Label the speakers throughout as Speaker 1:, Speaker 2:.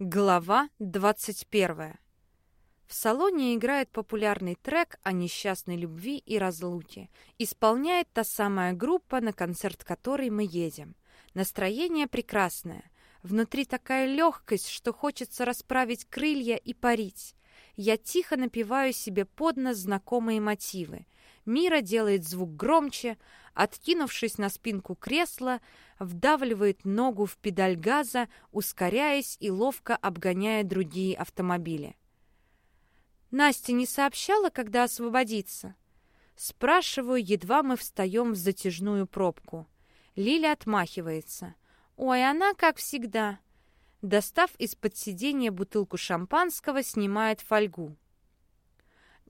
Speaker 1: Глава 21. В салоне играет популярный трек о несчастной любви и разлуке. Исполняет та самая группа, на концерт которой мы едем. Настроение прекрасное. Внутри такая легкость, что хочется расправить крылья и парить. Я тихо напеваю себе под нос знакомые мотивы. Мира делает звук громче, откинувшись на спинку кресла, вдавливает ногу в педаль газа, ускоряясь и ловко обгоняя другие автомобили. «Настя не сообщала, когда освободиться?» Спрашиваю, едва мы встаем в затяжную пробку. Лиля отмахивается. «Ой, она как всегда». Достав из-под сиденья бутылку шампанского, снимает фольгу.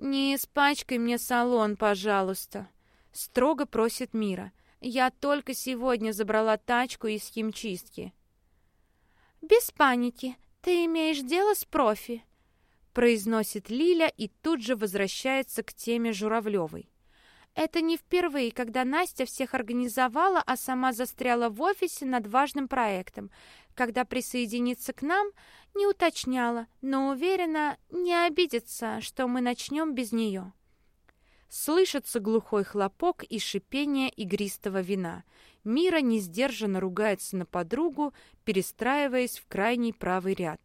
Speaker 1: «Не испачкай мне салон, пожалуйста», — строго просит Мира. «Я только сегодня забрала тачку из химчистки». «Без паники. Ты имеешь дело с профи», — произносит Лиля и тут же возвращается к теме Журавлевой. Это не впервые, когда Настя всех организовала, а сама застряла в офисе над важным проектом. Когда присоединится к нам, не уточняла, но уверена, не обидится, что мы начнем без нее. Слышится глухой хлопок и шипение игристого вина. Мира несдержанно ругается на подругу, перестраиваясь в крайний правый ряд.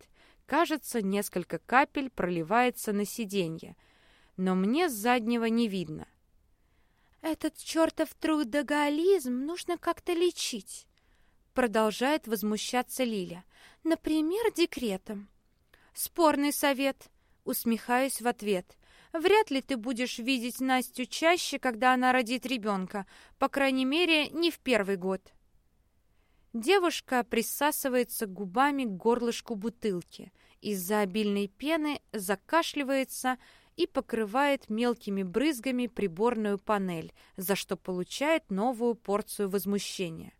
Speaker 1: Кажется, несколько капель проливается на сиденье, но мне с заднего не видно. «Этот чертов трудоголизм нужно как-то лечить», продолжает возмущаться Лиля. «Например, декретом». «Спорный совет», усмехаюсь в ответ. «Вряд ли ты будешь видеть Настю чаще, когда она родит ребенка, по крайней мере, не в первый год». Девушка присасывается губами к горлышку бутылки. Из-за обильной пены закашливается и покрывает мелкими брызгами приборную панель, за что получает новую порцию возмущения.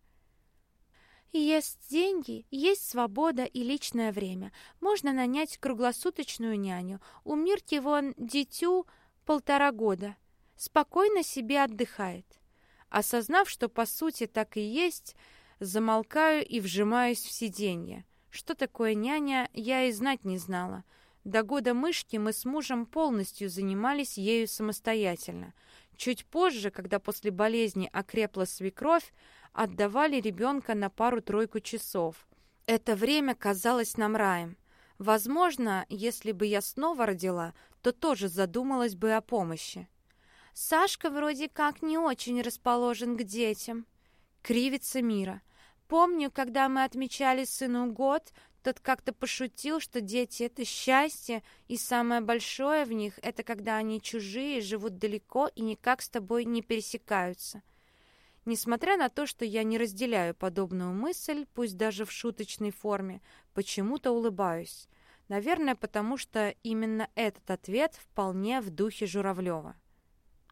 Speaker 1: Есть деньги, есть свобода и личное время. Можно нанять круглосуточную няню. У Мирки вон дитю полтора года. Спокойно себе отдыхает. Осознав, что по сути так и есть, замолкаю и вжимаюсь в сиденье. Что такое няня, я и знать не знала. До года мышки мы с мужем полностью занимались ею самостоятельно. Чуть позже, когда после болезни окрепла свекровь, отдавали ребенка на пару-тройку часов. Это время казалось нам раем. Возможно, если бы я снова родила, то тоже задумалась бы о помощи. Сашка вроде как не очень расположен к детям. Кривится Мира. Помню, когда мы отмечали сыну год, тот как-то пошутил, что дети — это счастье, и самое большое в них — это когда они чужие, живут далеко и никак с тобой не пересекаются. Несмотря на то, что я не разделяю подобную мысль, пусть даже в шуточной форме, почему-то улыбаюсь. Наверное, потому что именно этот ответ вполне в духе Журавлева.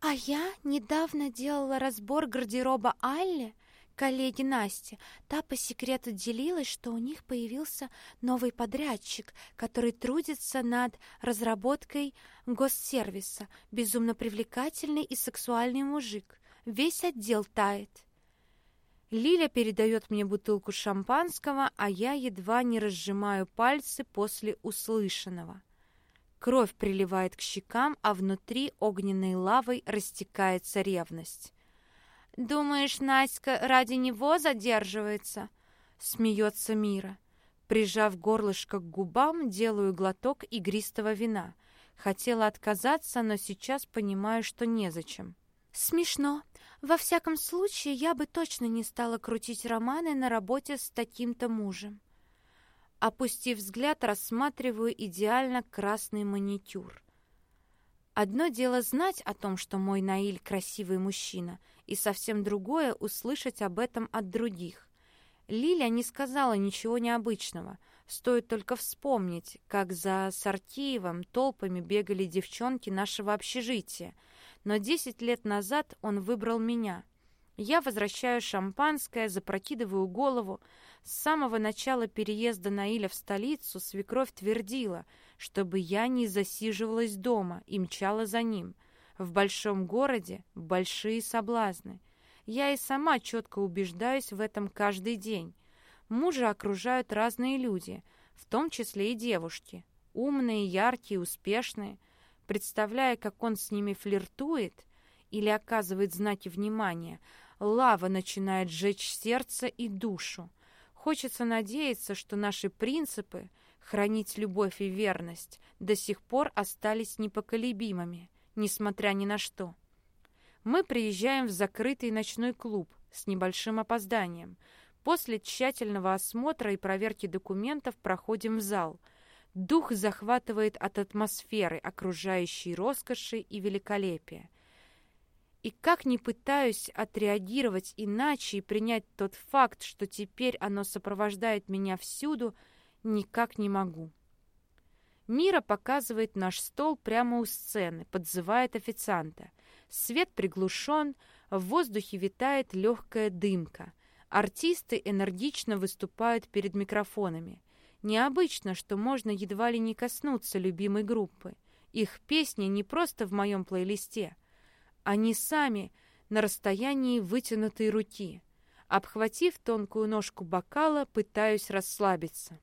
Speaker 1: «А я недавно делала разбор гардероба Алли», коллеги Насти. Та по секрету делилась, что у них появился новый подрядчик, который трудится над разработкой госсервиса. Безумно привлекательный и сексуальный мужик. Весь отдел тает. Лиля передает мне бутылку шампанского, а я едва не разжимаю пальцы после услышанного. Кровь приливает к щекам, а внутри огненной лавой растекается ревность. «Думаешь, Наська ради него задерживается?» Смеется Мира. Прижав горлышко к губам, делаю глоток игристого вина. Хотела отказаться, но сейчас понимаю, что незачем. «Смешно. Во всяком случае, я бы точно не стала крутить романы на работе с таким-то мужем». Опустив взгляд, рассматриваю идеально красный маникюр. Одно дело знать о том, что мой Наиль красивый мужчина, и совсем другое услышать об этом от других. Лиля не сказала ничего необычного. Стоит только вспомнить, как за Сартиевым толпами бегали девчонки нашего общежития. Но десять лет назад он выбрал меня. Я возвращаю шампанское, запрокидываю голову. С самого начала переезда Наиля в столицу свекровь твердила — чтобы я не засиживалась дома и мчала за ним. В большом городе большие соблазны. Я и сама четко убеждаюсь в этом каждый день. Мужа окружают разные люди, в том числе и девушки. Умные, яркие, успешные. Представляя, как он с ними флиртует или оказывает знаки внимания, лава начинает жечь сердце и душу. Хочется надеяться, что наши принципы хранить любовь и верность до сих пор остались непоколебимыми, несмотря ни на что. Мы приезжаем в закрытый ночной клуб с небольшим опозданием. После тщательного осмотра и проверки документов проходим в зал. Дух захватывает от атмосферы, окружающей роскоши и великолепия. И как ни пытаюсь отреагировать иначе и принять тот факт, что теперь оно сопровождает меня всюду, никак не могу. Мира показывает наш стол прямо у сцены, подзывает официанта. Свет приглушен, в воздухе витает легкая дымка. Артисты энергично выступают перед микрофонами. Необычно, что можно едва ли не коснуться любимой группы. Их песни не просто в моем плейлисте. Они сами на расстоянии вытянутой руки. Обхватив тонкую ножку бокала, пытаюсь расслабиться.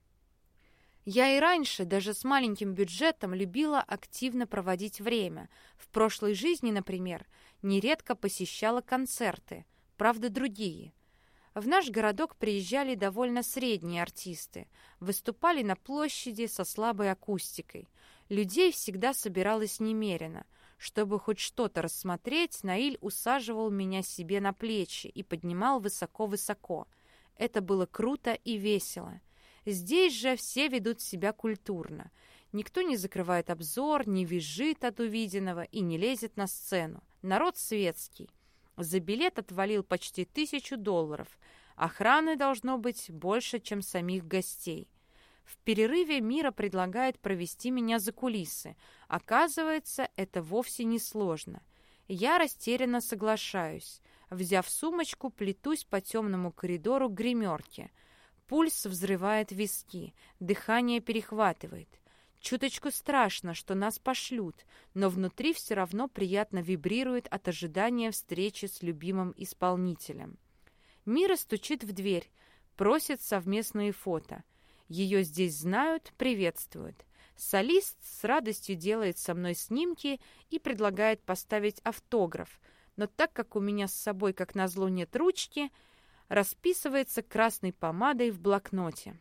Speaker 1: Я и раньше, даже с маленьким бюджетом, любила активно проводить время. В прошлой жизни, например, нередко посещала концерты, правда, другие. В наш городок приезжали довольно средние артисты, выступали на площади со слабой акустикой. Людей всегда собиралось немерено. Чтобы хоть что-то рассмотреть, Наиль усаживал меня себе на плечи и поднимал высоко-высоко. Это было круто и весело. Здесь же все ведут себя культурно. Никто не закрывает обзор, не визжит от увиденного и не лезет на сцену. Народ светский. За билет отвалил почти тысячу долларов. Охраны должно быть больше, чем самих гостей. В перерыве Мира предлагает провести меня за кулисы. Оказывается, это вовсе не сложно. Я растерянно соглашаюсь. Взяв сумочку, плетусь по темному коридору к гримерке – Пульс взрывает виски, дыхание перехватывает. Чуточку страшно, что нас пошлют, но внутри все равно приятно вибрирует от ожидания встречи с любимым исполнителем. Мира стучит в дверь, просит совместные фото. Ее здесь знают, приветствуют. Солист с радостью делает со мной снимки и предлагает поставить автограф, но так как у меня с собой, как назло, нет ручки – расписывается красной помадой в блокноте.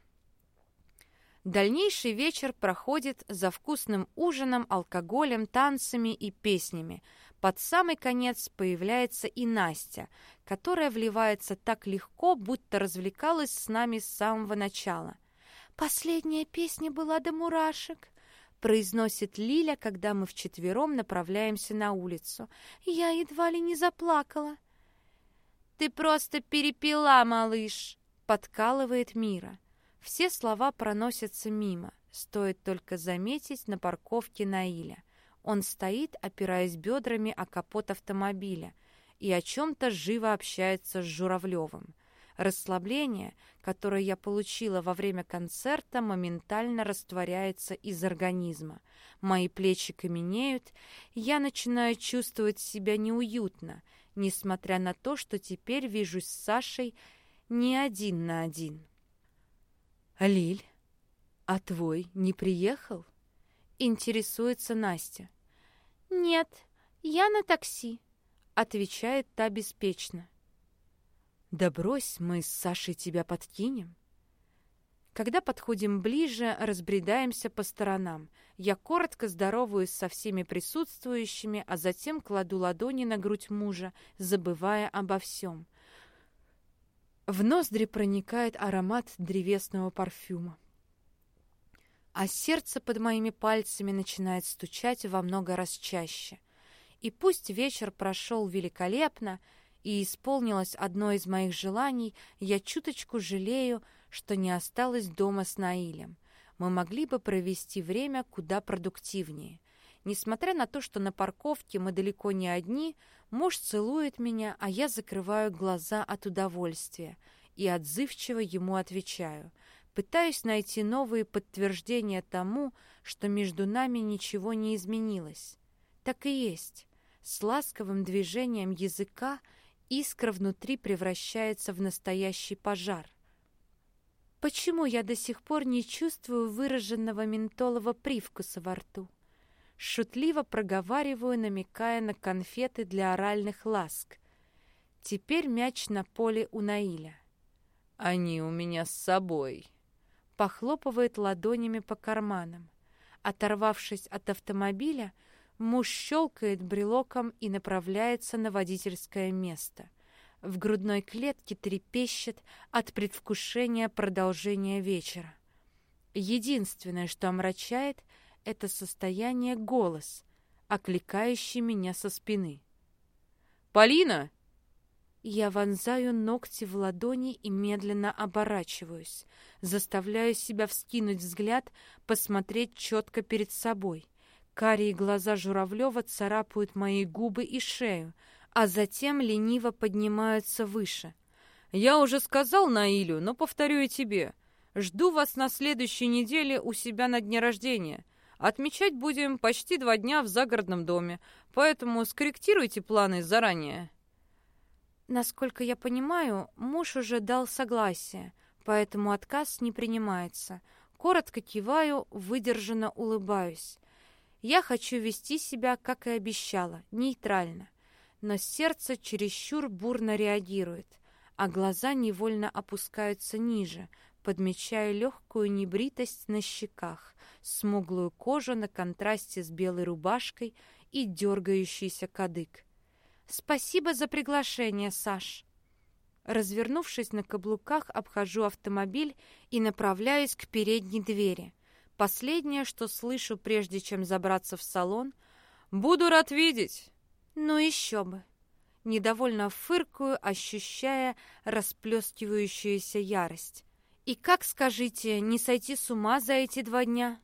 Speaker 1: Дальнейший вечер проходит за вкусным ужином, алкоголем, танцами и песнями. Под самый конец появляется и Настя, которая вливается так легко, будто развлекалась с нами с самого начала. «Последняя песня была до мурашек», — произносит Лиля, когда мы вчетвером направляемся на улицу. «Я едва ли не заплакала». «Ты просто перепила, малыш!» — подкалывает Мира. Все слова проносятся мимо. Стоит только заметить на парковке Наиля. Он стоит, опираясь бедрами о капот автомобиля, и о чем-то живо общается с Журавлевым. Расслабление, которое я получила во время концерта, моментально растворяется из организма. Мои плечи каменеют, я начинаю чувствовать себя неуютно — несмотря на то, что теперь вижусь с Сашей не один на один. «Лиль, а твой не приехал?» — интересуется Настя. «Нет, я на такси», — отвечает та беспечно. «Да брось, мы с Сашей тебя подкинем». Когда подходим ближе, разбредаемся по сторонам. Я коротко здороваюсь со всеми присутствующими, а затем кладу ладони на грудь мужа, забывая обо всем. В ноздри проникает аромат древесного парфюма. А сердце под моими пальцами начинает стучать во много раз чаще. И пусть вечер прошел великолепно и исполнилось одно из моих желаний, я чуточку жалею, что не осталось дома с Наилем. Мы могли бы провести время куда продуктивнее. Несмотря на то, что на парковке мы далеко не одни, муж целует меня, а я закрываю глаза от удовольствия и отзывчиво ему отвечаю. Пытаюсь найти новые подтверждения тому, что между нами ничего не изменилось. Так и есть. С ласковым движением языка искра внутри превращается в настоящий пожар. Почему я до сих пор не чувствую выраженного ментолового привкуса во рту? Шутливо проговариваю, намекая на конфеты для оральных ласк. Теперь мяч на поле у Наиля.
Speaker 2: «Они у меня с собой», —
Speaker 1: похлопывает ладонями по карманам. Оторвавшись от автомобиля, муж щелкает брелоком и направляется на водительское место. В грудной клетке трепещет от предвкушения продолжения вечера. Единственное, что омрачает, это состояние голос, окликающий меня со спины.
Speaker 2: «Полина!»
Speaker 1: Я вонзаю ногти в ладони и медленно оборачиваюсь, заставляю себя вскинуть взгляд, посмотреть четко перед собой. Карие глаза Журавлева царапают мои губы и шею, а затем лениво поднимаются выше.
Speaker 2: «Я уже сказал Наилю, но повторю и тебе. Жду вас на следующей неделе у себя на дне рождения. Отмечать будем почти два дня в загородном доме, поэтому скорректируйте планы заранее».
Speaker 1: Насколько я понимаю, муж уже дал согласие, поэтому отказ не принимается. Коротко киваю, выдержанно улыбаюсь. Я хочу вести себя, как и обещала, нейтрально. Но сердце чересчур бурно реагирует, а глаза невольно опускаются ниже, подмечая легкую небритость на щеках, смуглую кожу на контрасте с белой рубашкой и дергающийся кадык. «Спасибо за приглашение, Саш». Развернувшись на каблуках, обхожу автомобиль и направляюсь к передней двери. Последнее, что слышу, прежде чем забраться в салон,
Speaker 2: «Буду рад видеть!»
Speaker 1: Ну еще бы! Недовольно фыркаю, ощущая расплескивающуюся ярость. И как, скажите, не сойти с ума за эти два дня?